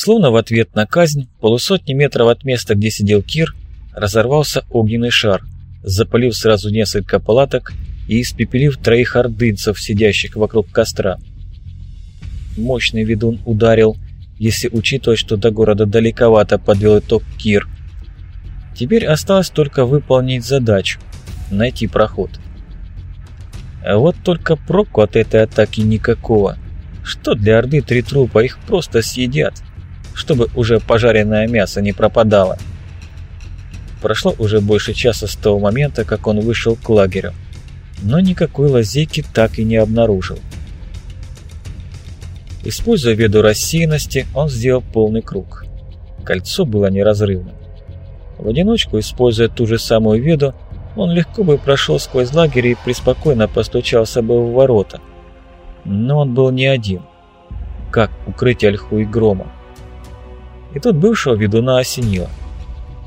Словно в ответ на казнь, полусотни метров от места, где сидел Кир, разорвался огненный шар, запалив сразу несколько палаток и испепелив троих ордынцев, сидящих вокруг костра. Мощный ведун ударил, если учитывать, что до города далековато подвел итог Кир. Теперь осталось только выполнить задачу – найти проход. А вот только проку от этой атаки никакого. Что для Орды три трупа, их просто съедят, чтобы уже пожаренное мясо не пропадало. Прошло уже больше часа с того момента, как он вышел к лагерю, но никакой лазейки так и не обнаружил. Используя веду рассеянности, он сделал полный круг. Кольцо было неразрывным. В одиночку, используя ту же самую веду, он легко бы прошел сквозь лагерь и преспокойно постучался бы в ворота. Но он был не один. Как укрыть ольху и грома? И тут бывшего ведуна осенило.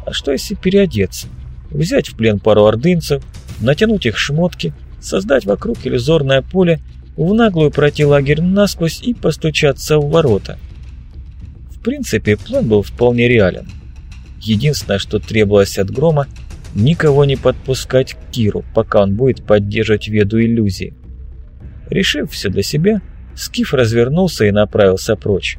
А что если переодеться? Взять в плен пару ордынцев, натянуть их шмотки, создать вокруг иллюзорное поле, в наглую пройти лагерь насквозь и постучаться в ворота. В принципе, план был вполне реален. Единственное, что требовалось от Грома, никого не подпускать к Киру, пока он будет поддерживать веду иллюзии. Решив все для себя, Скиф развернулся и направился прочь.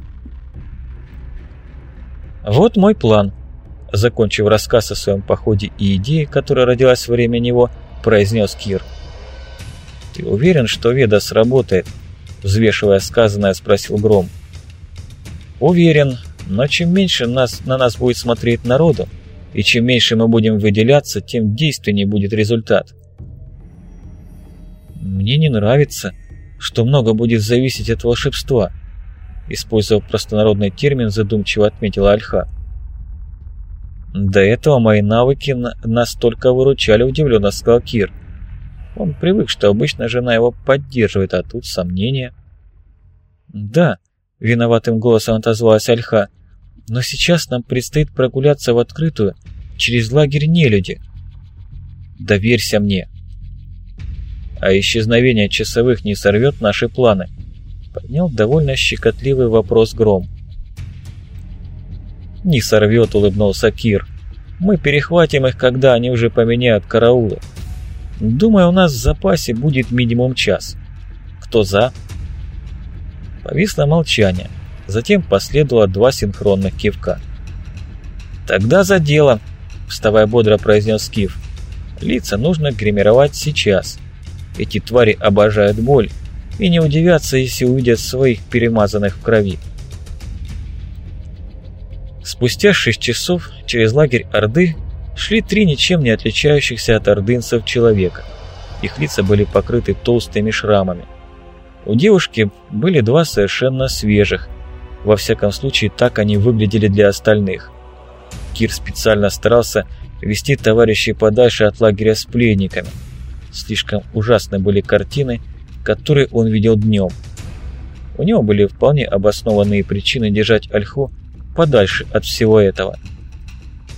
«Вот мой план», — закончив рассказ о своем походе и идее, которая родилась во время него, произнес Кир. «Ты уверен, что Веда сработает?» — взвешивая сказанное, спросил Гром. «Уверен, но чем меньше нас, на нас будет смотреть народу, и чем меньше мы будем выделяться, тем действеннее будет результат». «Мне не нравится, что много будет зависеть от волшебства», использовав простонародный термин, задумчиво отметила Альха. «До этого мои навыки настолько выручали», — удивленно сказал Кир. Он привык, что обычно жена его поддерживает, а тут сомнения. «Да», — виноватым голосом отозвалась Альха, — «но сейчас нам предстоит прогуляться в открытую через лагерь нелюди. Доверься мне». «А исчезновение часовых не сорвет наши планы?» — поднял довольно щекотливый вопрос Гром. «Не сорвет», — улыбнулся Кир. «Мы перехватим их, когда они уже поменяют караулы. Думаю, у нас в запасе будет минимум час. Кто за?» Повисло молчание. Затем последовало два синхронных кивка. «Тогда за дело», — вставая бодро произнес Кив. «Лица нужно гримировать сейчас. Эти твари обожают боль и не удивятся, если увидят своих перемазанных в крови». Спустя шесть часов через лагерь Орды шли три ничем не отличающихся от ордынцев человека. Их лица были покрыты толстыми шрамами. У девушки были два совершенно свежих. Во всяком случае, так они выглядели для остальных. Кир специально старался вести товарищей подальше от лагеря с пленниками. Слишком ужасны были картины, которые он видел днем. У него были вполне обоснованные причины держать Альху подальше от всего этого.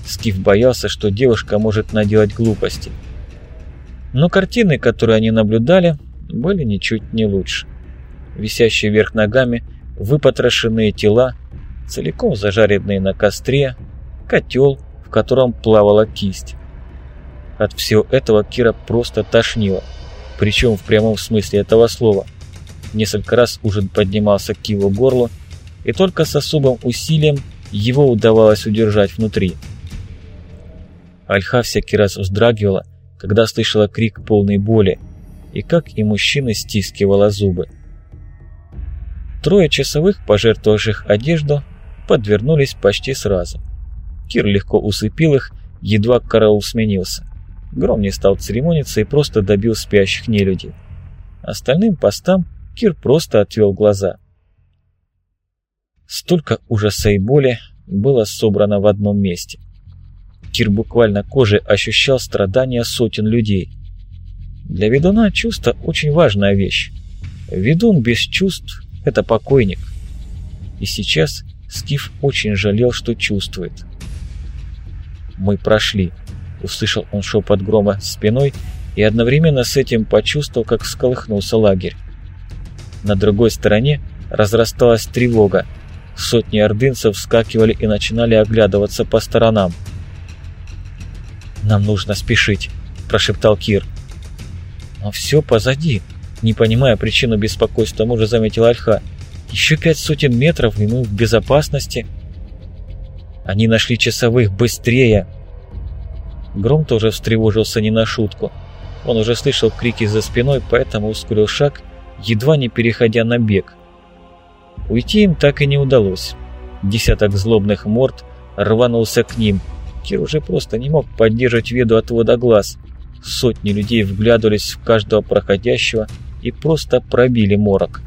Скиф боялся, что девушка может наделать глупости. Но картины, которые они наблюдали, были ничуть не лучше. Висящие вверх ногами, выпотрошенные тела, целиком зажаренные на костре, котел, в котором плавала кисть. От всего этого Кира просто тошнило, причем в прямом смысле этого слова. Несколько раз ужин поднимался к его горлу, и только с особым усилием его удавалось удержать внутри. Альха всякий раз вздрагивала, когда слышала крик полной боли, и как и мужчина стискивала зубы. Трое часовых, пожертвовавших одежду, подвернулись почти сразу. Кир легко усыпил их, едва караул сменился. Гром не стал церемониться и просто добил спящих нелюдей. Остальным постам Кир просто отвел глаза. Столько ужаса и боли было собрано в одном месте. Кир буквально кожей ощущал страдания сотен людей. Для ведуна чувство очень важная вещь. Ведун без чувств – это покойник. И сейчас Скиф очень жалел, что чувствует. «Мы прошли», – услышал он шепот грома спиной и одновременно с этим почувствовал, как всколыхнулся лагерь. На другой стороне разрасталась тревога. Сотни ордынцев вскакивали и начинали оглядываться по сторонам. «Нам нужно спешить», – прошептал Кир. «Но все позади», – не понимая причину беспокойства мужа, заметил Альха. «Еще пять сотен метров, и мы в безопасности». «Они нашли часовых быстрее!» Гром тоже встревожился не на шутку. Он уже слышал крики за спиной, поэтому ускорил шаг, едва не переходя на бег. Уйти им так и не удалось. Десяток злобных морд рванулся к ним. Кир уже просто не мог поддерживать веду отвода глаз. Сотни людей вглядывались в каждого проходящего и просто пробили морок.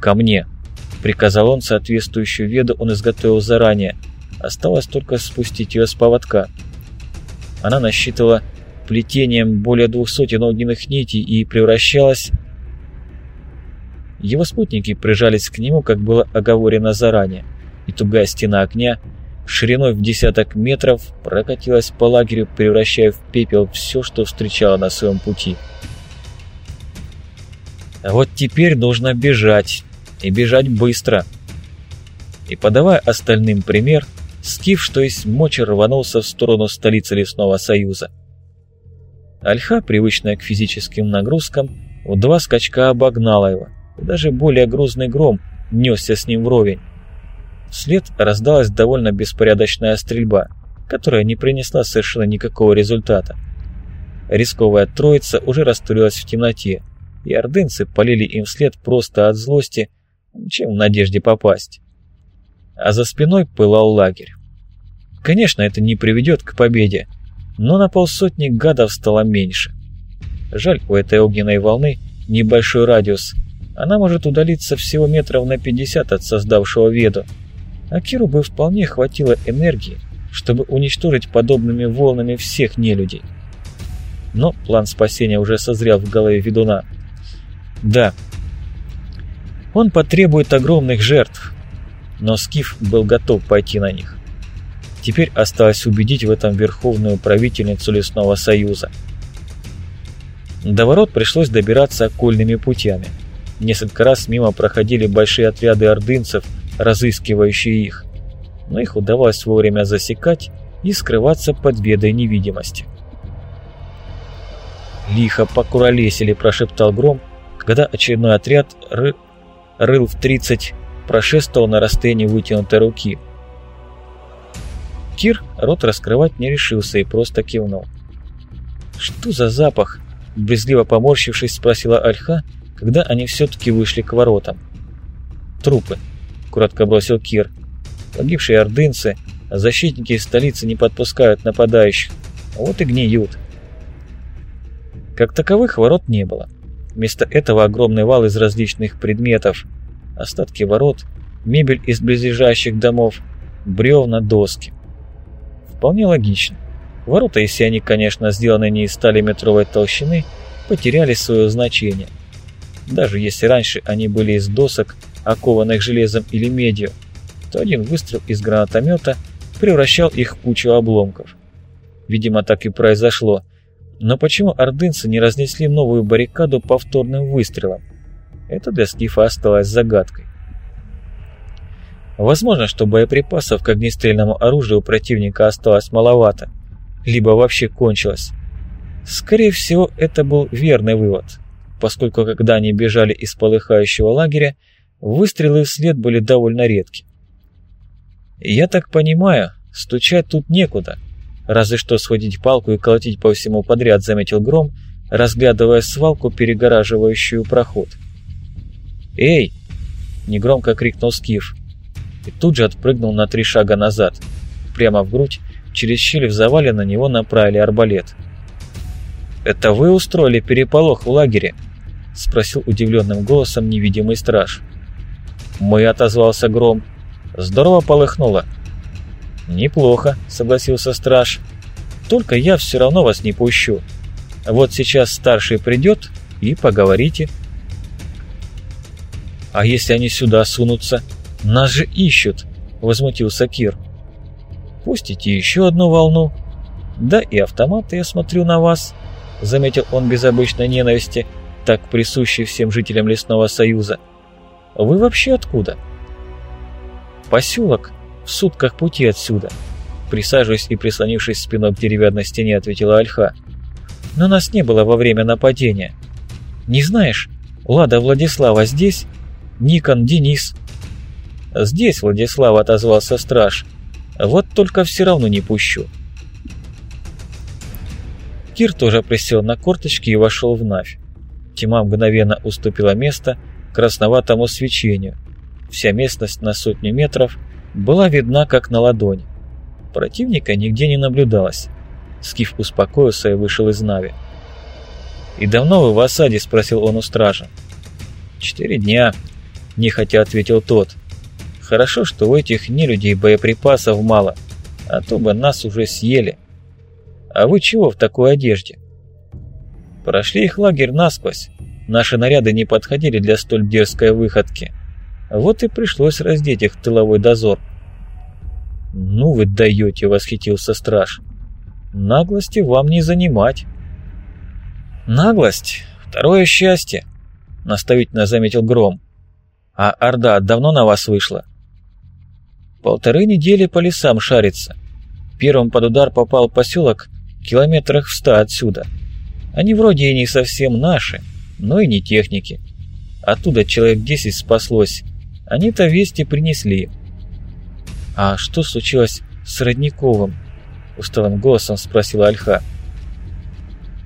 «Ко мне!» — приказал он соответствующую веду, он изготовил заранее. Осталось только спустить ее с поводка. Она насчитывала плетением более двух сотен огненных нитей и превращалась... Его спутники прижались к нему, как было оговорено заранее, и тугая стена огня шириной в десяток метров прокатилась по лагерю, превращая в пепел все, что встречало на своем пути. А вот теперь нужно бежать, и бежать быстро. И подавая остальным пример, Скиф, что есть мочи, рванулся в сторону столицы Лесного Союза. Альха, привычная к физическим нагрузкам, в два скачка обогнала его, и даже более грузный гром несся с ним вровень. Вслед раздалась довольно беспорядочная стрельба, которая не принесла совершенно никакого результата. Рисковая троица уже растворилась в темноте, и ордынцы полили им вслед просто от злости, чем в надежде попасть а за спиной пылал лагерь. Конечно, это не приведет к победе, но на полсотни гадов стало меньше. Жаль, у этой огненной волны небольшой радиус, она может удалиться всего метров на 50 от создавшего веду, а Киру бы вполне хватило энергии, чтобы уничтожить подобными волнами всех нелюдей. Но план спасения уже созрел в голове ведуна. Да, он потребует огромных жертв, но Скиф был готов пойти на них. Теперь осталось убедить в этом верховную правительницу Лесного Союза. До ворот пришлось добираться окольными путями. Несколько раз мимо проходили большие отряды ордынцев, разыскивающие их, но их удавалось вовремя засекать и скрываться под ведой невидимости. «Лихо покуролесили», – прошептал Гром, когда очередной отряд ры... рыл в 30 прошествовал на расстоянии вытянутой руки. Кир рот раскрывать не решился и просто кивнул. «Что за запах?» – брезгливо поморщившись, спросила Альха, когда они все-таки вышли к воротам. «Трупы», – коротко бросил Кир. «Погибшие ордынцы, а защитники столицы не подпускают нападающих, вот и гниют». Как таковых ворот не было. Вместо этого огромный вал из различных предметов – остатки ворот, мебель из близлежащих домов, бревна, доски. Вполне логично. Ворота, если они, конечно, сделаны не из стали метровой толщины, потеряли свое значение. Даже если раньше они были из досок, окованных железом или медью, то один выстрел из гранатомета превращал их в кучу обломков. Видимо, так и произошло. Но почему ордынцы не разнесли новую баррикаду повторным выстрелом? Это для Скифа осталось загадкой. Возможно, что боеприпасов к огнестрельному оружию у противника осталось маловато, либо вообще кончилось. Скорее всего, это был верный вывод, поскольку когда они бежали из полыхающего лагеря, выстрелы вслед были довольно редки. «Я так понимаю, стучать тут некуда, разве что схватить палку и колотить по всему подряд», — заметил Гром, разглядывая свалку, перегораживающую проход. — «Эй!» – негромко крикнул Скиф. И тут же отпрыгнул на три шага назад. Прямо в грудь, через щель в завале на него направили арбалет. «Это вы устроили переполох в лагере?» – спросил удивленным голосом невидимый страж. «Мы», – отозвался Гром. «Здорово полыхнуло». «Неплохо», – согласился страж. «Только я все равно вас не пущу. Вот сейчас старший придет и поговорите». «А если они сюда сунутся? Нас же ищут!» — возмутился Кир. «Пустите еще одну волну. Да и автоматы я смотрю на вас», — заметил он без обычной ненависти, так присущей всем жителям Лесного Союза. «Вы вообще откуда? Поселок в сутках пути отсюда. Присаживаясь и прислонившись спиной к деревянной стене, ответила Альха. Но нас не было во время нападения. Не знаешь, Лада Владислава здесь? Никон Денис. Здесь, Владислав, отозвался страж. Вот только все равно не пущу. Кир тоже присел на корточки и вошел в Навь. Тьма мгновенно уступила место красноватому свечению. Вся местность на сотню метров была видна как на ладони. Противника нигде не наблюдалось. Скиф успокоился и вышел из Нави. «И давно вы в осаде?» – спросил он у стража. «Четыре дня», – нехотя ответил тот. «Хорошо, что у этих нелюдей боеприпасов мало, а то бы нас уже съели». «А вы чего в такой одежде?» «Прошли их лагерь насквозь. Наши наряды не подходили для столь дерзкой выходки. Вот и пришлось раздеть их тыловой дозор». «Ну вы даете!» — восхитился страж. «Наглости вам не занимать». «Наглость — второе счастье», — наставительно заметил Гром. «А Орда давно на вас вышла?» «Полторы недели по лесам шарится. Первым под удар попал поселок километрах в ста отсюда. Они вроде и не совсем наши, но и не техники. Оттуда человек десять спаслось. Они-то вести принесли. «А что случилось с Родниковым?» — усталым голосом спросила Альха.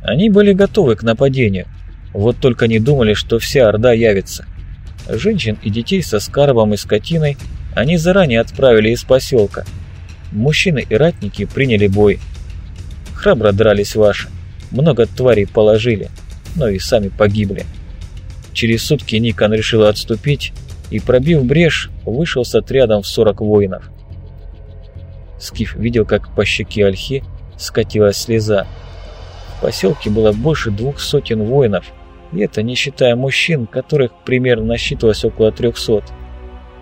Они были готовы к нападению, вот только не думали, что вся Орда явится. Женщин и детей со скарбом и скотиной они заранее отправили из поселка. Мужчины и ратники приняли бой. Храбро дрались ваши, много тварей положили, но и сами погибли. Через сутки Никон решил отступить и, пробив брешь, вышел с отрядом в 40 воинов. Скиф видел, как по щеке Альхи скатилась слеза. В поселке было больше двух сотен воинов, и это не считая мужчин, которых примерно насчитывалось около трехсот.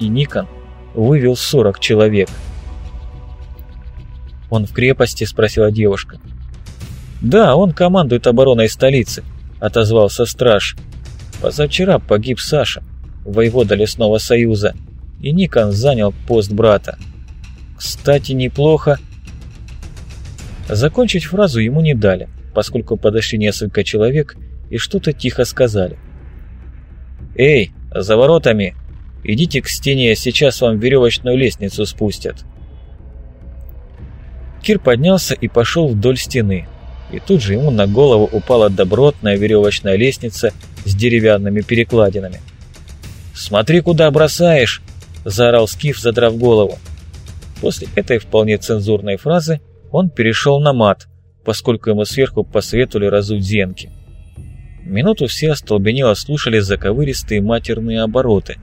И Никон вывел 40 человек – «Он в крепости?» – спросила девушка. «Да, он командует обороной столицы», – отозвался страж. «Позавчера погиб Саша, воевода Лесного Союза, и Никон занял пост брата. Кстати, неплохо...» Закончить фразу ему не дали, поскольку подошли несколько человек и что-то тихо сказали. «Эй, за воротами! Идите к стене, сейчас вам веревочную лестницу спустят!» Кир поднялся и пошел вдоль стены. И тут же ему на голову упала добротная веревочная лестница с деревянными перекладинами. «Смотри, куда бросаешь!» – заорал Скиф, задрав голову. После этой вполне цензурной фразы он перешел на мат, поскольку ему сверху посоветовали разуть зенки. Минуту все остолбенело слушали заковыристые матерные обороты,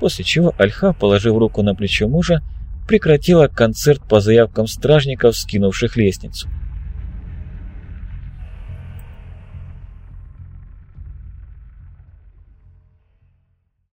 после чего Альха, положив руку на плечо мужа, прекратила концерт по заявкам стражников, скинувших лестницу.